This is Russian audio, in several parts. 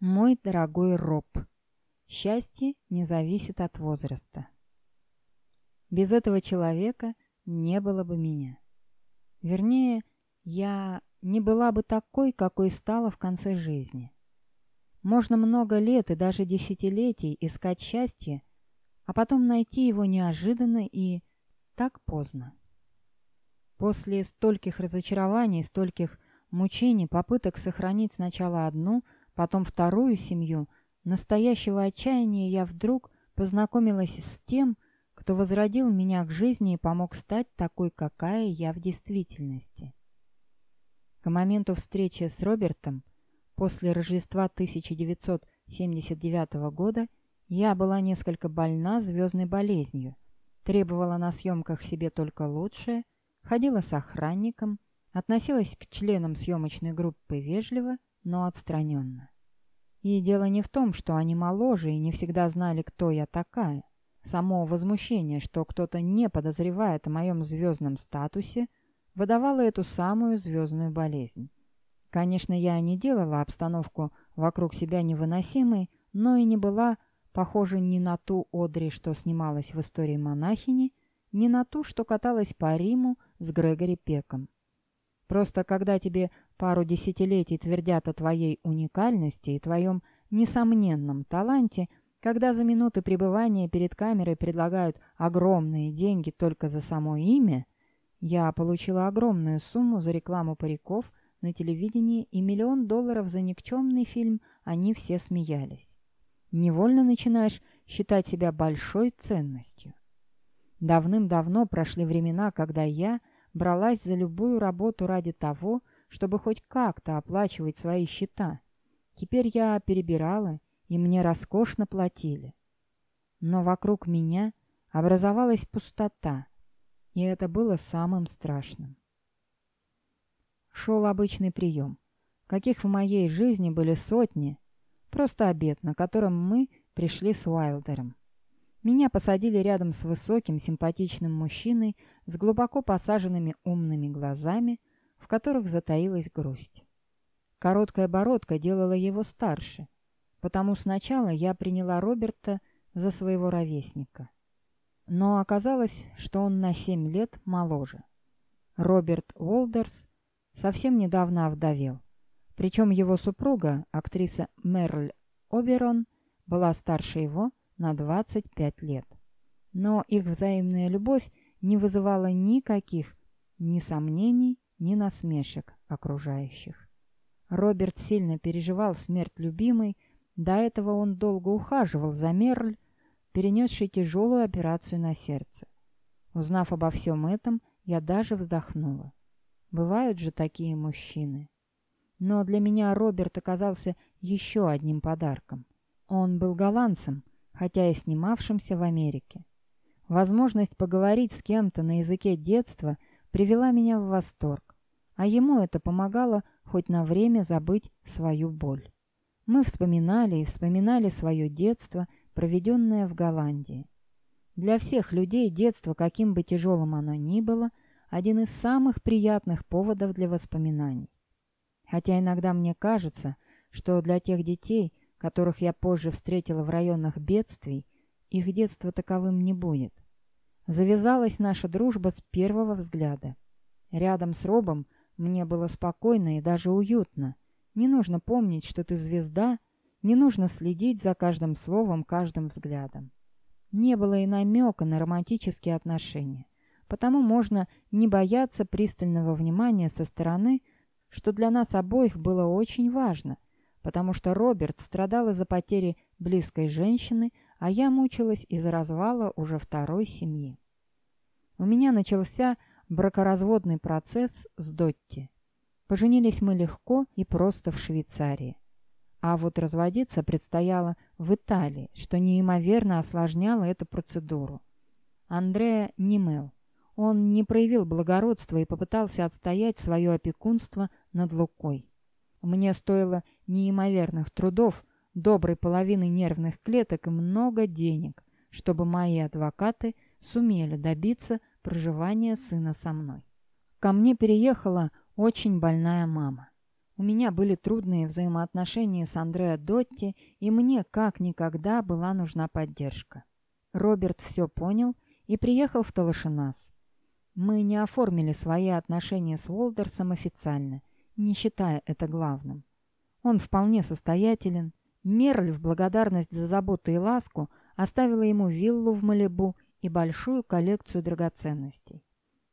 Мой дорогой Роб, счастье не зависит от возраста. Без этого человека не было бы меня. Вернее, я не была бы такой, какой стала в конце жизни. Можно много лет и даже десятилетий искать счастье, а потом найти его неожиданно и так поздно. После стольких разочарований, стольких мучений, попыток сохранить сначала одну, потом вторую семью, настоящего отчаяния я вдруг познакомилась с тем, кто возродил меня к жизни и помог стать такой, какая я в действительности. К моменту встречи с Робертом после Рождества 1979 года я была несколько больна звездной болезнью, требовала на съемках себе только лучшее – ходила с охранником, относилась к членам съемочной группы вежливо, но отстраненно. И дело не в том, что они моложе и не всегда знали, кто я такая. Само возмущение, что кто-то не подозревает о моем звездном статусе, выдавало эту самую звездную болезнь. Конечно, я не делала обстановку вокруг себя невыносимой, но и не была похожа ни на ту Одри, что снималась в истории монахини, ни на ту, что каталась по Риму с Грегори Пеком. Просто когда тебе пару десятилетий твердят о твоей уникальности и твоем несомненном таланте, когда за минуты пребывания перед камерой предлагают огромные деньги только за само имя, я получила огромную сумму за рекламу париков на телевидении и миллион долларов за никчемный фильм «Они все смеялись». Невольно начинаешь считать себя большой ценностью. Давным-давно прошли времена, когда я бралась за любую работу ради того, чтобы хоть как-то оплачивать свои счета. Теперь я перебирала, и мне роскошно платили. Но вокруг меня образовалась пустота, и это было самым страшным. Шел обычный прием, каких в моей жизни были сотни, просто обед, на котором мы пришли с Уайлдером. Меня посадили рядом с высоким, симпатичным мужчиной с глубоко посаженными умными глазами, в которых затаилась грусть. Короткая бородка делала его старше, потому сначала я приняла Роберта за своего ровесника. Но оказалось, что он на семь лет моложе. Роберт Уолдерс совсем недавно овдовел. Причем его супруга, актриса Мерль Оберон, была старше его на 25 лет. Но их взаимная любовь не вызывала никаких ни сомнений, ни насмешек окружающих. Роберт сильно переживал смерть любимой, до этого он долго ухаживал за Мерль, перенесшей тяжелую операцию на сердце. Узнав обо всем этом, я даже вздохнула. Бывают же такие мужчины. Но для меня Роберт оказался еще одним подарком. Он был голландцем, хотя и снимавшимся в Америке. Возможность поговорить с кем-то на языке детства привела меня в восторг, а ему это помогало хоть на время забыть свою боль. Мы вспоминали и вспоминали свое детство, проведенное в Голландии. Для всех людей детство, каким бы тяжелым оно ни было, один из самых приятных поводов для воспоминаний. Хотя иногда мне кажется, что для тех детей – которых я позже встретила в районах бедствий, их детство таковым не будет. Завязалась наша дружба с первого взгляда. Рядом с Робом мне было спокойно и даже уютно. Не нужно помнить, что ты звезда, не нужно следить за каждым словом, каждым взглядом. Не было и намека на романтические отношения. Потому можно не бояться пристального внимания со стороны, что для нас обоих было очень важно, потому что Роберт страдал из-за потери близкой женщины, а я мучилась из-за развала уже второй семьи. У меня начался бракоразводный процесс с Дотти. Поженились мы легко и просто в Швейцарии. А вот разводиться предстояло в Италии, что неимоверно осложняло эту процедуру. Андреа Нимел. Он не проявил благородства и попытался отстоять свое опекунство над Лукой. Мне стоило неимоверных трудов, доброй половины нервных клеток и много денег, чтобы мои адвокаты сумели добиться проживания сына со мной. Ко мне переехала очень больная мама. У меня были трудные взаимоотношения с Андреа Дотти, и мне как никогда была нужна поддержка. Роберт все понял и приехал в Талашинас. Мы не оформили свои отношения с Уолдерсом официально, не считая это главным. Он вполне состоятелен. Мерль в благодарность за заботу и ласку оставила ему виллу в Малибу и большую коллекцию драгоценностей.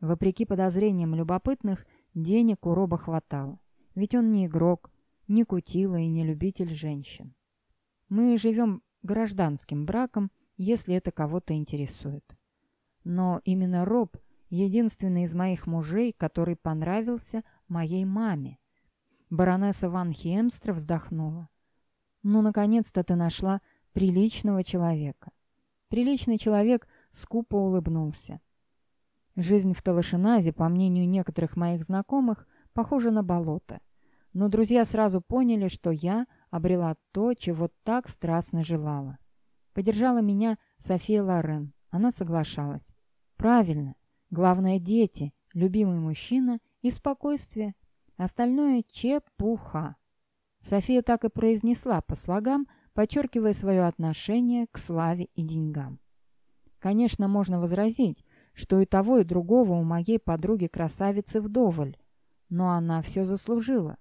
Вопреки подозрениям любопытных, денег у Роба хватало. Ведь он не игрок, не кутила и не любитель женщин. Мы живем гражданским браком, если это кого-то интересует. Но именно Роб — единственный из моих мужей, который понравился моей маме. Баронесса Ван Хемстра вздохнула. «Ну, наконец-то ты нашла приличного человека». Приличный человек скупо улыбнулся. Жизнь в Талашиназе, по мнению некоторых моих знакомых, похожа на болото. Но друзья сразу поняли, что я обрела то, чего так страстно желала. Поддержала меня София Лорен. Она соглашалась. Правильно. Главное – дети, любимый мужчина и спокойствие. Остальное – чепуха. София так и произнесла по слогам, подчеркивая свое отношение к славе и деньгам. Конечно, можно возразить, что и того, и другого у моей подруги красавицы вдоволь, но она все заслужила.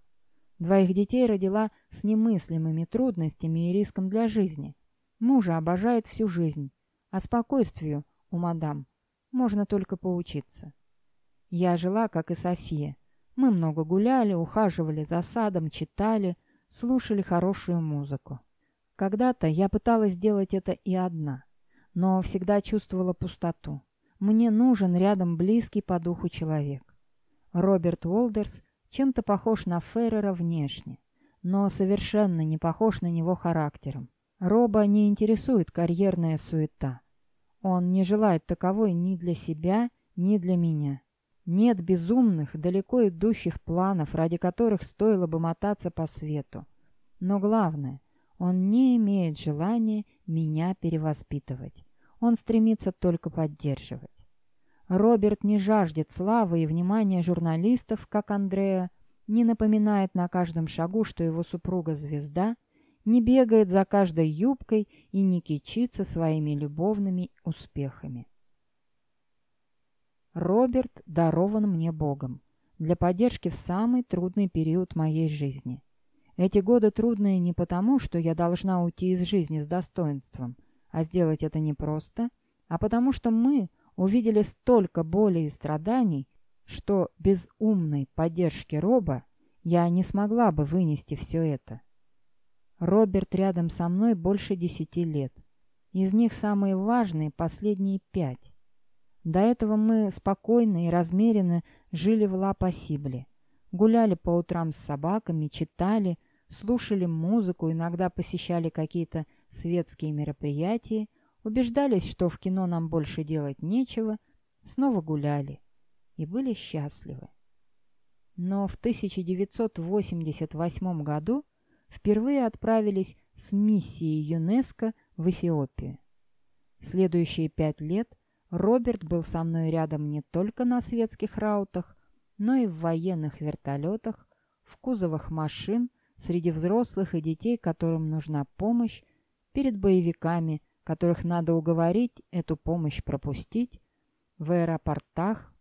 Двоих детей родила с немыслимыми трудностями и риском для жизни. Мужа обожает всю жизнь, а спокойствию у мадам можно только поучиться. Я жила, как и София. Мы много гуляли, ухаживали за садом, читали, слушали хорошую музыку. Когда-то я пыталась сделать это и одна, но всегда чувствовала пустоту. Мне нужен рядом близкий по духу человек. Роберт Уолдерс чем-то похож на Феррера внешне, но совершенно не похож на него характером. Роба не интересует карьерная суета. Он не желает таковой ни для себя, ни для меня. Нет безумных, далеко идущих планов, ради которых стоило бы мотаться по свету. Но главное, он не имеет желания меня перевоспитывать. Он стремится только поддерживать. Роберт не жаждет славы и внимания журналистов, как Андреа, не напоминает на каждом шагу, что его супруга звезда, не бегает за каждой юбкой и не кичится своими любовными успехами. Роберт дарован мне Богом для поддержки в самый трудный период моей жизни. Эти годы трудные не потому, что я должна уйти из жизни с достоинством, а сделать это непросто, а потому что мы – увидели столько боли и страданий, что без умной поддержки Роба я не смогла бы вынести все это. Роберт рядом со мной больше десяти лет. Из них самые важные последние пять. До этого мы спокойно и размеренно жили в Ла-Пассибле. Гуляли по утрам с собаками, читали, слушали музыку, иногда посещали какие-то светские мероприятия убеждались, что в кино нам больше делать нечего, снова гуляли и были счастливы. Но в 1988 году впервые отправились с миссией ЮНЕСКО в Эфиопию. Следующие пять лет Роберт был со мной рядом не только на светских раутах, но и в военных вертолетах, в кузовах машин, среди взрослых и детей, которым нужна помощь, перед боевиками, которых надо уговорить эту помощь пропустить, в аэропортах,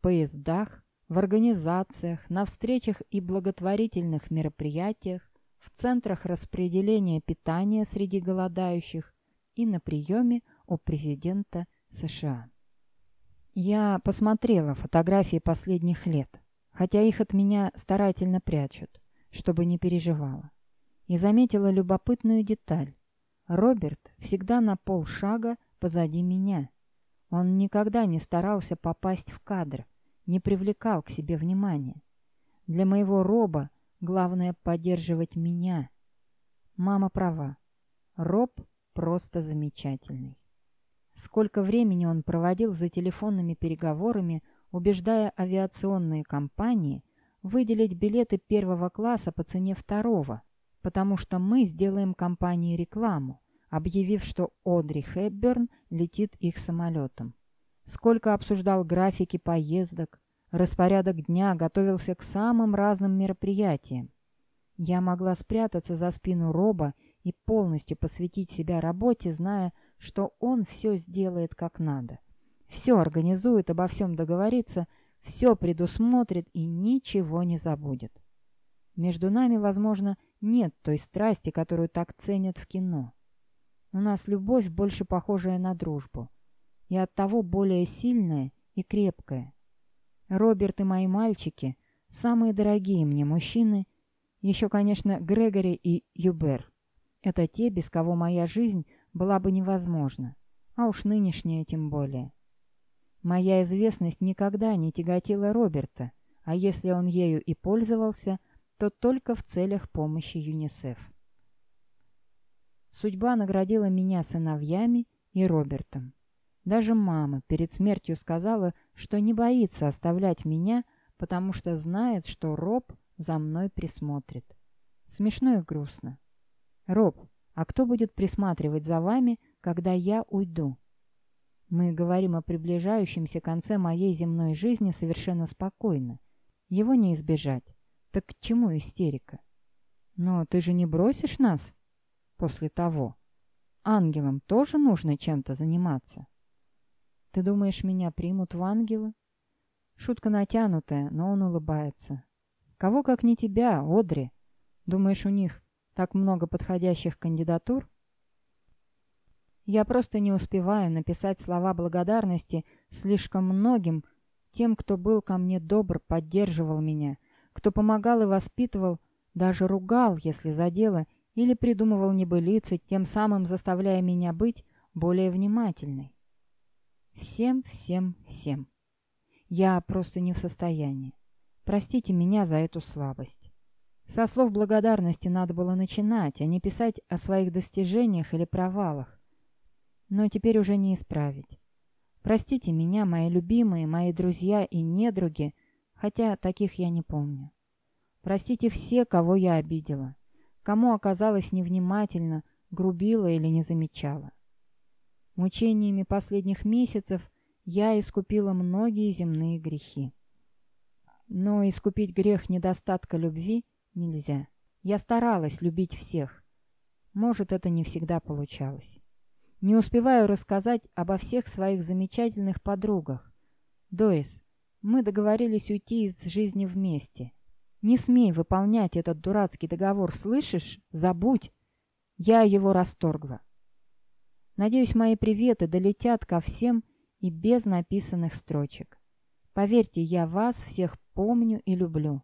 поездах, в организациях, на встречах и благотворительных мероприятиях, в центрах распределения питания среди голодающих и на приеме у президента США. Я посмотрела фотографии последних лет, хотя их от меня старательно прячут, чтобы не переживала, и заметила любопытную деталь. Роберт всегда на полшага позади меня. Он никогда не старался попасть в кадр, не привлекал к себе внимания. Для моего Роба главное поддерживать меня. Мама права. Роб просто замечательный. Сколько времени он проводил за телефонными переговорами, убеждая авиационные компании выделить билеты первого класса по цене второго, потому что мы сделаем компании рекламу, объявив, что Одри Хепберн летит их самолетом. Сколько обсуждал графики поездок, распорядок дня, готовился к самым разным мероприятиям. Я могла спрятаться за спину Роба и полностью посвятить себя работе, зная, что он все сделает как надо. Все организует, обо всем договорится, все предусмотрит и ничего не забудет. Между нами, возможно, нет той страсти, которую так ценят в кино. У нас любовь больше похожая на дружбу, и оттого более сильная и крепкая. Роберт и мои мальчики — самые дорогие мне мужчины, еще, конечно, Грегори и Юбер. Это те, без кого моя жизнь была бы невозможна, а уж нынешняя тем более. Моя известность никогда не тяготила Роберта, а если он ею и пользовался, то только в целях помощи ЮНИСЕФ. Судьба наградила меня сыновьями и Робертом. Даже мама перед смертью сказала, что не боится оставлять меня, потому что знает, что Роб за мной присмотрит. Смешно и грустно. «Роб, а кто будет присматривать за вами, когда я уйду?» Мы говорим о приближающемся конце моей земной жизни совершенно спокойно. Его не избежать. Так к чему истерика? Но ты же не бросишь нас после того? Ангелам тоже нужно чем-то заниматься. Ты думаешь, меня примут в ангелы? Шутка натянутая, но он улыбается. Кого, как не тебя, Одри? Думаешь, у них так много подходящих кандидатур? Я просто не успеваю написать слова благодарности слишком многим тем, кто был ко мне добр, поддерживал меня, кто помогал и воспитывал, даже ругал, если задело, или придумывал небылицы, тем самым заставляя меня быть более внимательной. Всем, всем, всем. Я просто не в состоянии. Простите меня за эту слабость. Со слов благодарности надо было начинать, а не писать о своих достижениях или провалах но теперь уже не исправить. Простите меня, мои любимые, мои друзья и недруги, хотя таких я не помню. Простите все, кого я обидела, кому оказалась невнимательно, грубила или не замечала. Мучениями последних месяцев я искупила многие земные грехи. Но искупить грех недостатка любви нельзя. Я старалась любить всех. Может, это не всегда получалось. Не успеваю рассказать обо всех своих замечательных подругах. Дорис, мы договорились уйти из жизни вместе. Не смей выполнять этот дурацкий договор, слышишь? Забудь. Я его расторгла. Надеюсь, мои приветы долетят ко всем и без написанных строчек. Поверьте, я вас всех помню и люблю.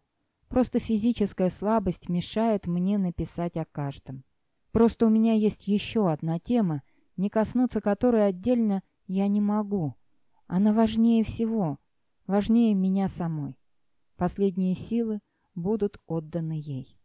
Просто физическая слабость мешает мне написать о каждом. Просто у меня есть еще одна тема, не коснуться которой отдельно я не могу. Она важнее всего, важнее меня самой. Последние силы будут отданы ей.